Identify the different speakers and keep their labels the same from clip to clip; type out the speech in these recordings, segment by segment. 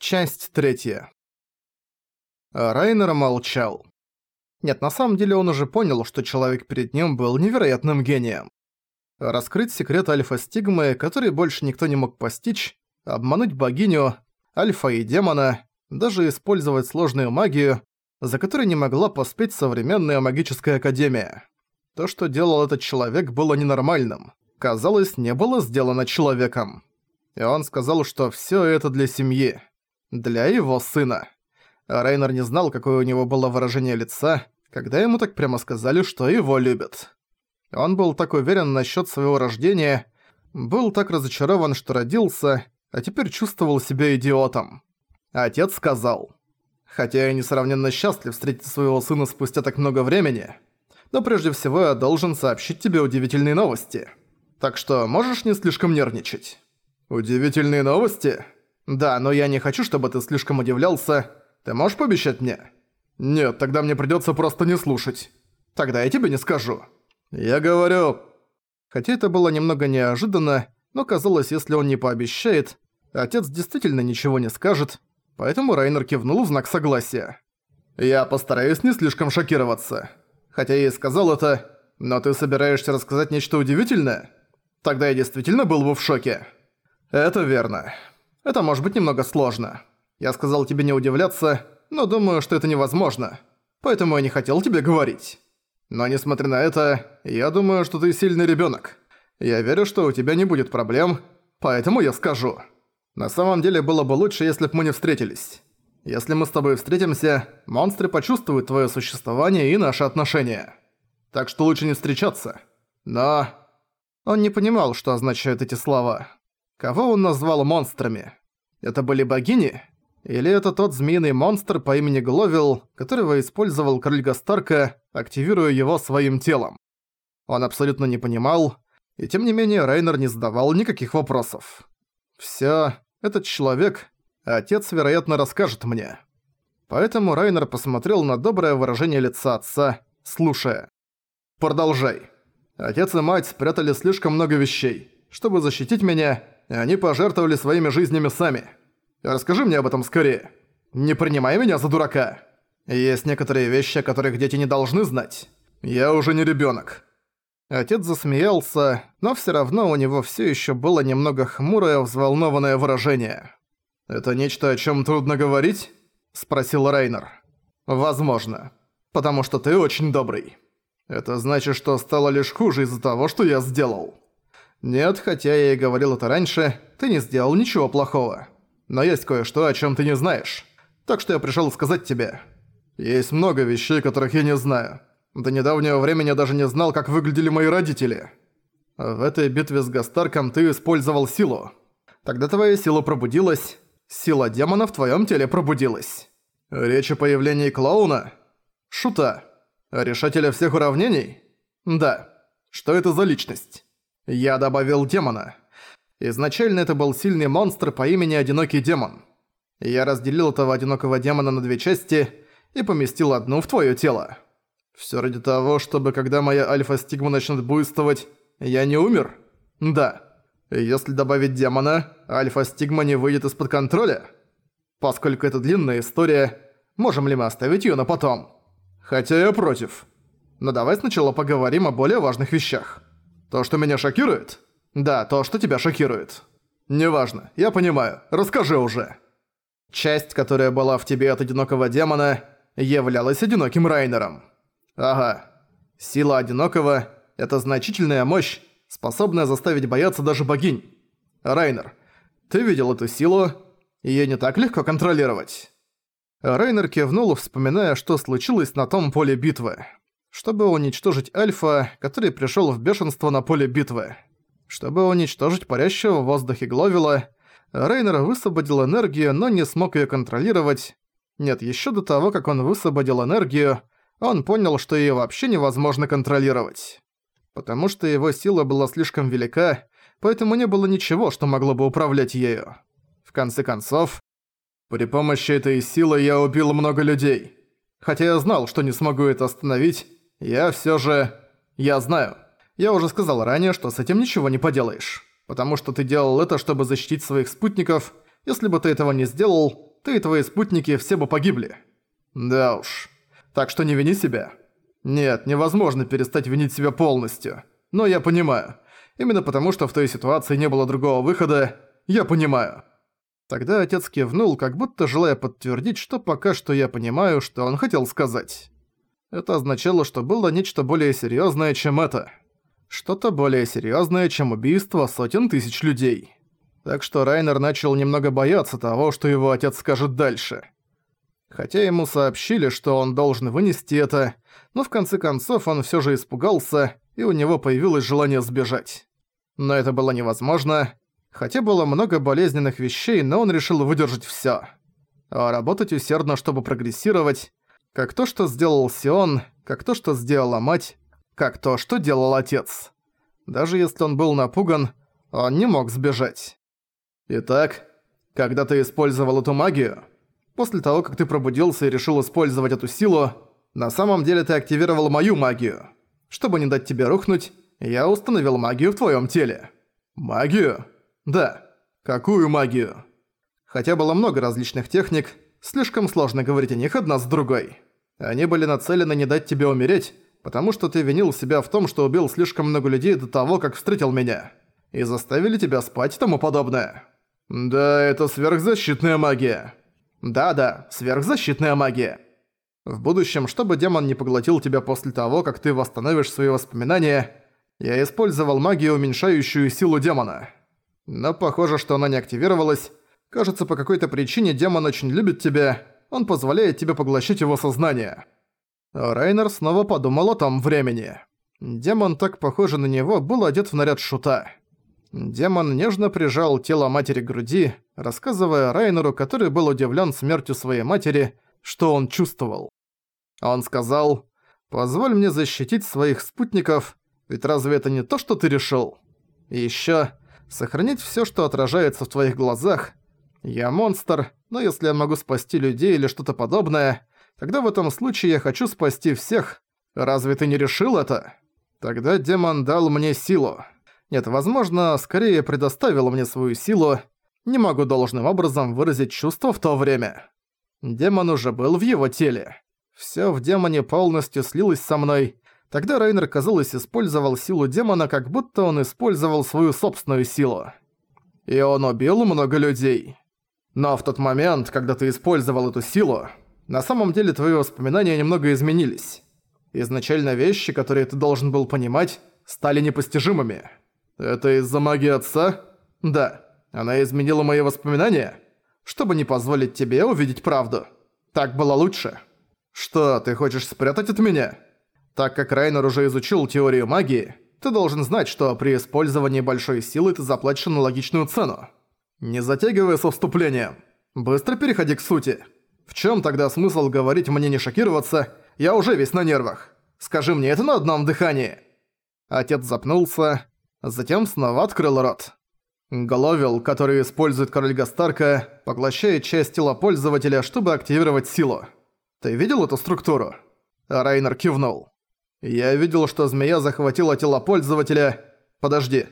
Speaker 1: Часть третья. Райнер молчал. Нет, на самом деле он уже понял, что человек перед ним был невероятным гением. Раскрыть секрет альфа-стигмы, который больше никто не мог постичь, обмануть богиню, альфа и демона, даже использовать сложную магию, за которой не могла поспеть современная магическая академия. То, что делал этот человек, было ненормальным. Казалось, не было сделано человеком. И он сказал, что всё это для семьи. Для его сына. Рейнер не знал, какое у него было выражение лица, когда ему так прямо сказали, что его любят. Он был так уверен насчет своего рождения, был так разочарован, что родился, а теперь чувствовал себя идиотом. Отец сказал, «Хотя я несравненно счастлив встретить своего сына спустя так много времени, но прежде всего я должен сообщить тебе удивительные новости. Так что можешь не слишком нервничать». «Удивительные новости?» «Да, но я не хочу, чтобы ты слишком удивлялся. Ты можешь пообещать мне?» «Нет, тогда мне придётся просто не слушать. Тогда я тебе не скажу». «Я говорю...» Хотя это было немного неожиданно, но казалось, если он не пообещает, отец действительно ничего не скажет, поэтому Райнер кивнул в знак согласия. «Я постараюсь не слишком шокироваться. Хотя я и сказал это, но ты собираешься рассказать нечто удивительное? Тогда я действительно был бы в шоке». «Это верно. Это может быть немного сложно. Я сказал тебе не удивляться, но думаю, что это невозможно. Поэтому я не хотел тебе говорить. Но несмотря на это, я думаю, что ты сильный ребёнок. Я верю, что у тебя не будет проблем, поэтому я скажу. На самом деле было бы лучше, если бы мы не встретились. Если мы с тобой встретимся, монстры почувствуют твоё существование и наши отношения. Так что лучше не встречаться. Но... Он не понимал, что означают эти слова. Кого он назвал монстрами? Это были богини? Или это тот змеиный монстр по имени Гловил, которого использовал король Гастарка, активируя его своим телом? Он абсолютно не понимал, и тем не менее Рейнер не задавал никаких вопросов. «Всё, этот человек, отец, вероятно, расскажет мне». Поэтому Райнер посмотрел на доброе выражение лица отца, слушая. «Продолжай. Отец и мать спрятали слишком много вещей. Чтобы защитить меня, они пожертвовали своими жизнями сами. Расскажи мне об этом скорее. Не принимай меня за дурака. Есть некоторые вещи, о которых дети не должны знать. Я уже не ребёнок». Отец засмеялся, но всё равно у него всё ещё было немного хмурое, взволнованное выражение. «Это нечто, о чём трудно говорить?» – спросил Рейнер. «Возможно. Потому что ты очень добрый. Это значит, что стало лишь хуже из-за того, что я сделал». «Нет, хотя я и говорил это раньше, ты не сделал ничего плохого. Но есть кое-что, о чем ты не знаешь. Так что я пришел сказать тебе. Есть много вещей, которых я не знаю. До недавнего времени я даже не знал, как выглядели мои родители. В этой битве с Гастарком ты использовал силу. Тогда твоя сила пробудилась, сила демона в твоем теле пробудилась. Речь о появлении клоуна? Шута. Решателя всех уравнений? Да. Что это за личность? Я добавил демона. Изначально это был сильный монстр по имени Одинокий Демон. Я разделил этого одинокого демона на две части и поместил одну в твое тело. Все ради того, чтобы когда моя альфа-стигма начнет буйствовать, я не умер? Да. Если добавить демона, альфа-стигма не выйдет из-под контроля? Поскольку это длинная история, можем ли мы оставить ее на потом? Хотя я против. Но давай сначала поговорим о более важных вещах. То, что меня шокирует? Да, то, что тебя шокирует. Неважно, я понимаю. Расскажи уже. Часть, которая была в тебе от одинокого демона, являлась одиноким Райнером. Ага. Сила одинокого – это значительная мощь, способная заставить бояться даже богинь. Райнер, ты видел эту силу, её не так легко контролировать. Райнер кивнул, вспоминая, что случилось на том поле битвы чтобы уничтожить Альфа, который пришёл в бешенство на поле битвы. Чтобы уничтожить парящего в воздухе Гловила, Рейнер высвободил энергию, но не смог её контролировать. Нет, ещё до того, как он высвободил энергию, он понял, что её вообще невозможно контролировать. Потому что его сила была слишком велика, поэтому не было ничего, что могло бы управлять ею. В конце концов, при помощи этой силы я убил много людей. Хотя я знал, что не смогу это остановить, я всё же... Я знаю. Я уже сказал ранее, что с этим ничего не поделаешь. Потому что ты делал это, чтобы защитить своих спутников. Если бы ты этого не сделал, ты и твои спутники все бы погибли. Да уж. Так что не вини себя. Нет, невозможно перестать винить себя полностью. Но я понимаю. Именно потому, что в той ситуации не было другого выхода, я понимаю. Тогда отец кивнул, как будто желая подтвердить, что пока что я понимаю, что он хотел сказать. Это означало, что было нечто более серьёзное, чем это. Что-то более серьёзное, чем убийство сотен тысяч людей. Так что Райнер начал немного бояться того, что его отец скажет дальше. Хотя ему сообщили, что он должен вынести это, но в конце концов он всё же испугался, и у него появилось желание сбежать. Но это было невозможно. Хотя было много болезненных вещей, но он решил выдержать всё. А работать усердно, чтобы прогрессировать, как то, что сделал Сион, как то, что сделала мать, как то, что делал отец. Даже если он был напуган, он не мог сбежать. Итак, когда ты использовал эту магию, после того, как ты пробудился и решил использовать эту силу, на самом деле ты активировал мою магию. Чтобы не дать тебе рухнуть, я установил магию в твоем теле. Магию? Да. Какую магию? Хотя было много различных техник, Слишком сложно говорить о них одна с другой. Они были нацелены не дать тебе умереть, потому что ты винил себя в том, что убил слишком много людей до того, как встретил меня. И заставили тебя спать и тому подобное. Да, это сверхзащитная магия. Да-да, сверхзащитная магия. В будущем, чтобы демон не поглотил тебя после того, как ты восстановишь свои воспоминания, я использовал магию, уменьшающую силу демона. Но похоже, что она не активировалась, Кажется, по какой-то причине демон очень любит тебя, он позволяет тебе поглощать его сознание. Райнер снова подумал о том времени. Демон, так похожий на него, был одет в наряд шута. Демон нежно прижал тело матери к груди, рассказывая Райнеру, который был удивлен смертью своей матери, что он чувствовал. Он сказал, «Позволь мне защитить своих спутников, ведь разве это не то, что ты решил? И ещё, сохранить всё, что отражается в твоих глазах, я монстр, но если я могу спасти людей или что-то подобное, тогда в этом случае я хочу спасти всех. Разве ты не решил это? Тогда демон дал мне силу. Нет, возможно, скорее предоставил мне свою силу. Не могу должным образом выразить чувство в то время. Демон уже был в его теле. Всё в демоне полностью слилось со мной. Тогда Рейнер, казалось, использовал силу демона, как будто он использовал свою собственную силу. И он убил много людей. Но в тот момент, когда ты использовал эту силу, на самом деле твои воспоминания немного изменились. Изначально вещи, которые ты должен был понимать, стали непостижимыми. Это из-за магии отца? Да. Она изменила мои воспоминания, чтобы не позволить тебе увидеть правду. Так было лучше. Что, ты хочешь спрятать от меня? Так как Райнер уже изучил теорию магии, ты должен знать, что при использовании большой силы ты заплатишь аналогичную цену. «Не затягивай со вступлением. Быстро переходи к сути. В чем тогда смысл говорить мне не шокироваться? Я уже весь на нервах. Скажи мне это на одном дыхании». Отец запнулся, затем снова открыл рот. Головел, который использует король Гастарка, поглощает часть тела пользователя, чтобы активировать силу. Ты видел эту структуру? Райнер кивнул. Я видел, что змея захватила тело пользователя. Подожди.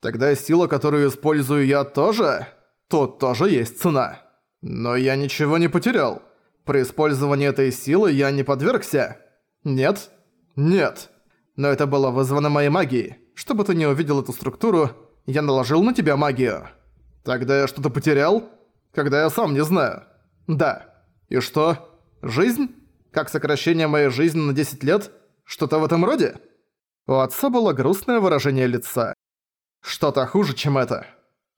Speaker 1: Тогда сила, которую использую я тоже? Тут тоже есть цена. Но я ничего не потерял. При использовании этой силы я не подвергся. Нет? Нет. Но это было вызвано моей магией. Чтобы ты не увидел эту структуру, я наложил на тебя магию. Тогда я что-то потерял? Когда я сам не знаю. Да. И что? Жизнь? Как сокращение моей жизни на 10 лет? Что-то в этом роде? У отца было грустное выражение лица. Что-то хуже, чем это.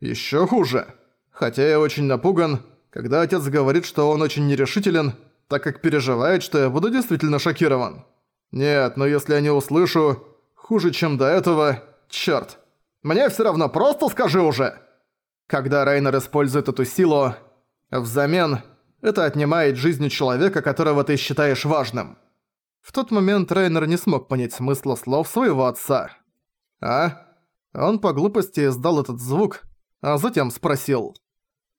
Speaker 1: Ещё хуже. Хотя я очень напуган, когда отец говорит, что он очень нерешителен, так как переживает, что я буду действительно шокирован. Нет, но если я не услышу, хуже, чем до этого, чёрт. Мне всё равно, просто скажи уже! Когда Рейнер использует эту силу, взамен это отнимает жизнь человека, которого ты считаешь важным. В тот момент Рейнер не смог понять смысла слов своего отца. «А? Он по глупости издал этот звук, а затем спросил.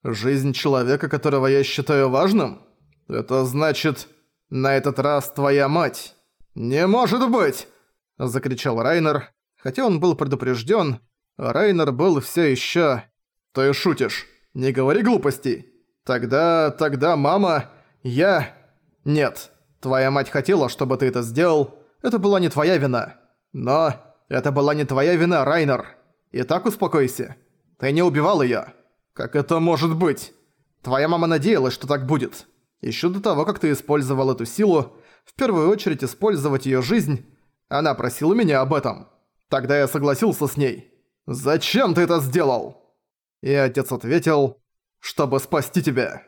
Speaker 1: «Жизнь человека, которого я считаю важным? Это значит, на этот раз твоя мать?» «Не может быть!» – закричал Райнер. Хотя он был предупрежден, Райнер был все еще. «Ты шутишь. Не говори глупостей. Тогда... тогда мама... Я... Нет. Твоя мать хотела, чтобы ты это сделал. Это была не твоя вина. Но... Это была не твоя вина, Райнер. Итак, успокойся. Ты не убивал её. Как это может быть? Твоя мама надеялась, что так будет. Ещё до того, как ты использовал эту силу, в первую очередь использовать её жизнь, она просила меня об этом. Тогда я согласился с ней. «Зачем ты это сделал?» И отец ответил, «Чтобы спасти тебя».